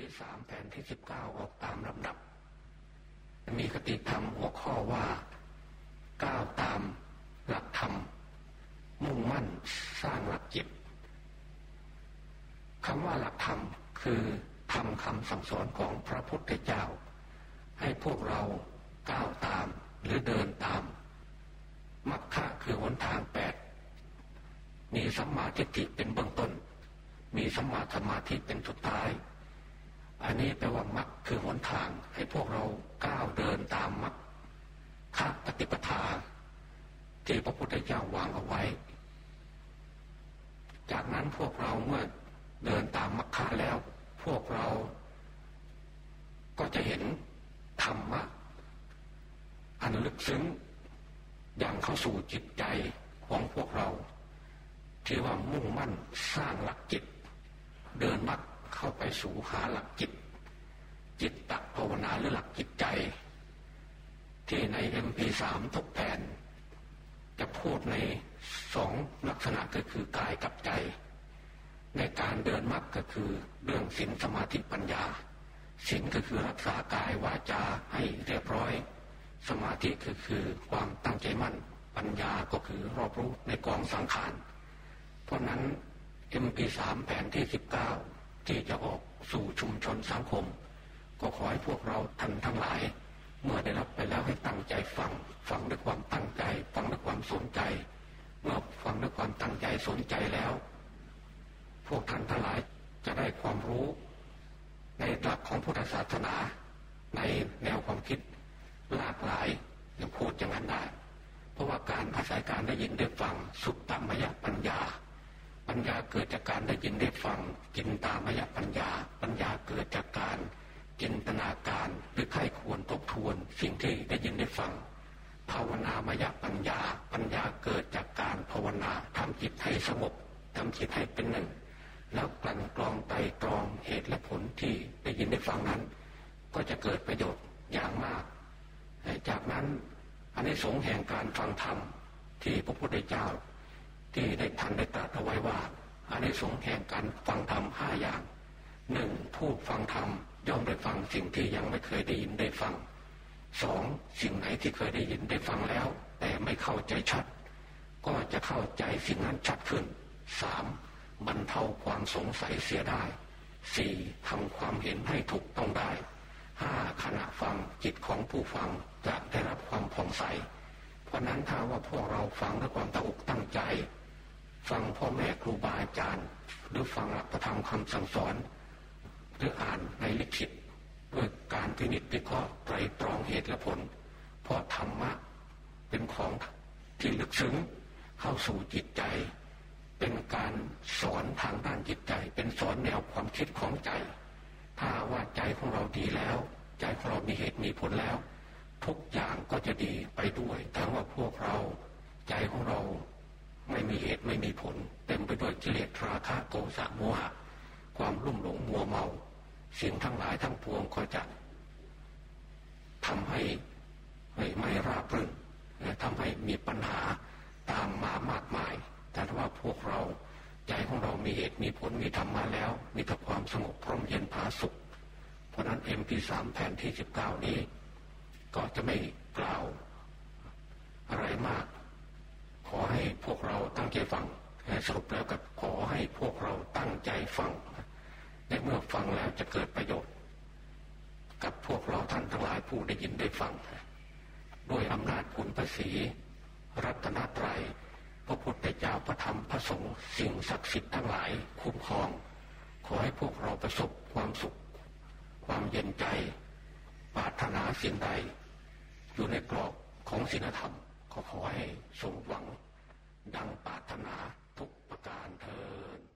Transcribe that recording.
ปีสามแผ่นที่สิบเก้าออกตามลำดับ มีคติธรรมหัวข้อว่าก้าวตามหลักธรรม มุ่งมั่นสร้างหลักจิตคำว่าหลักธรรมคือทำคำสั่งสอนของพระพุทธเจ้า ให้พวกเราก้าวตามหรือเดินตามมรรคคือหนทางแปดมีสัมมาทิฏฐิเป็นเบื้องต้น มีสัมมาสมาธิเป็นสุดท้าย อันนี้แปลว่ามรรคคือหนทาง ให้พวกเราก้าวเดินตามมรรคปฏิปทาที่พระพุทธเจ้าวางเอาไว้ จากนั้นพวกเราเมื่อเดินตามมรรคแล้ว พวกเราก็จะเห็นธรรมะอันลึกซึ้งอย่างเข้าสู่จิตใจของพวกเรา ที่ว่ามุ่งมั่นสร้างหลักจิต เดินมัก เข้าไปสู่หาหลักจิต จิตตภาวนาหรือหลักจิตใจ ที่ในเอ็มพีสามทุกแผ่นจะพูดในสองลักษณะก็คือกายกับใจ ในการเดินมักก็คือเรื่องศีลสมาธิปัญญาศีลก็คือรักษากายวาจาให้เรียบร้อย สมาธิคือคือความตั้งใจมั่น ปัญญาก็คือรอบรู้ในกองสังขาร เพราะนั้น MP3 แผ่นที่ 19 ที่จะออกสู่ชุมชนสังคม ก็ขอให้พวกเราท่านทั้งหลาย เมื่อได้รับไปแล้วให้ตั้งใจฟังฟังด้วยความตั้งใจ ฟังด้วยความสนใจ เมื่อฟังด้วยความตั้งใจสนใจแล้ว พวกท่านทั้งหลายจะได้ความรู้ ในหลักของพุทธศาสนา ในแนวความคิดหลากหลายอยังพูดอย่างนั้นได้เพราะว่าการอาศัยการได้ยินได้ฟังสุตตมยปัญญา ปัญญาเกิดจากการได้ยินได้ฟังจินตามยปัญญา ปัญญาเกิดจากการจินตนาการหรือใครควรทบทวน สิ่งที่ได้ยินได้ฟัง ภาวนามยปัญญา ปัญญาเกิดจากการภาวนาทำจิตให้สงบทำจิตให้เป็นหนึ่ง แล้วกลั่นกรองไตรตรองเหตุและผลที่ได้ยินได้ฟังนั้น ก็จะเกิดประโยชน์อย่างมาก จากนั้นอันนี้สงแห่งการฟังธรรมที่พระพุทธเจ้า ที่ได้ทันได้ตรัสเอาไว้ว่าอันในสงแห่งการฟังธรรมห้าอย่างหนึ่งผู้ฟังธรรมย่อมได้ฟังสิ่งที่ยังไม่เคยได้ยินได้ฟังสองสิ่งไหนที่เคยได้ยินได้ฟังแล้ว แต่ไม่เข้าใจชัด ก็จะเข้าใจสิ่งนั้นชัดขึ้นสามบรรเทาความสงสัยเสียได้สี่ทำความเห็นให้ถูกต้องได้ห้าขณะฟังจิตของผู้ฟังจะได้รับความผ่องใส เพราะนั้นถ้าว่าพวกเราฟังด้วยความตั้งอกตั้งใจ ฟังพ่อแม่ครูบาอาจารย์ หรือฟังหลักธรรมคำสั่งสอน หรืออ่านในลิขิตด้วยการพินิจพิเคราะห์ไตรตรองเหตุและผล เพราะธรรมะเป็นของที่ลึกซึ้งเข้าสู่จิตใจ เป็นการสอนทางด้านจิตใจ เป็นสอนแนวความคิดของใจ ถ้าว่าใจของเราดีแล้ว ใจของเรามีเหตุมีผลแล้ว ทุกอย่างก็จะดีไปด้วยถ้าว่าพวกเรา ใจของเรา ไม่มีเหตุไม่มีผล เต็มไปด้วยกิเลสราคะโกสะโมหะ ความรุ่มหลงมัวเมาสิ่งทั้งหลายทั้งปวงก็จะทำให้ไม่ไม่ราบรื่นและทำให้มีปัญหาตามมามากมาย แต่ว่าพวกเราใจของเรามีเหตุมีผลมีธรรมมาแล้ว มีแต่ความสงบพร่มเย็นผาสุข เพราะนั้นเอ็มพีสามแผ่นที่สิบเก้านี้ ก็จะไม่กล่าวอะไรมาก ขอให้พวกเราตั้งใจฟังสรุปแล้วกับขอให้พวกเราตั้งใจฟังในเมื่อฟังแล้วจะเกิดประโยชน์ กับพวกเราท่านทั้งหลายผู้ได้ยินได้ฟังด้วยอำนาจคุณภาษีรัตนตรัยพระพุทธเจ้าพระธรรมพระสงฆ์สิ่งศักดิ์สิทธิ์ทั้งหลายคุ้มครอง ขอให้พวกเราประสบความสุข ความเย็นใจปรารถนาสิ่งใด อยู่ในกรอบของศีลธรรมขอขอให้สมหวัง ดังปรารถนาทุกประการเทอ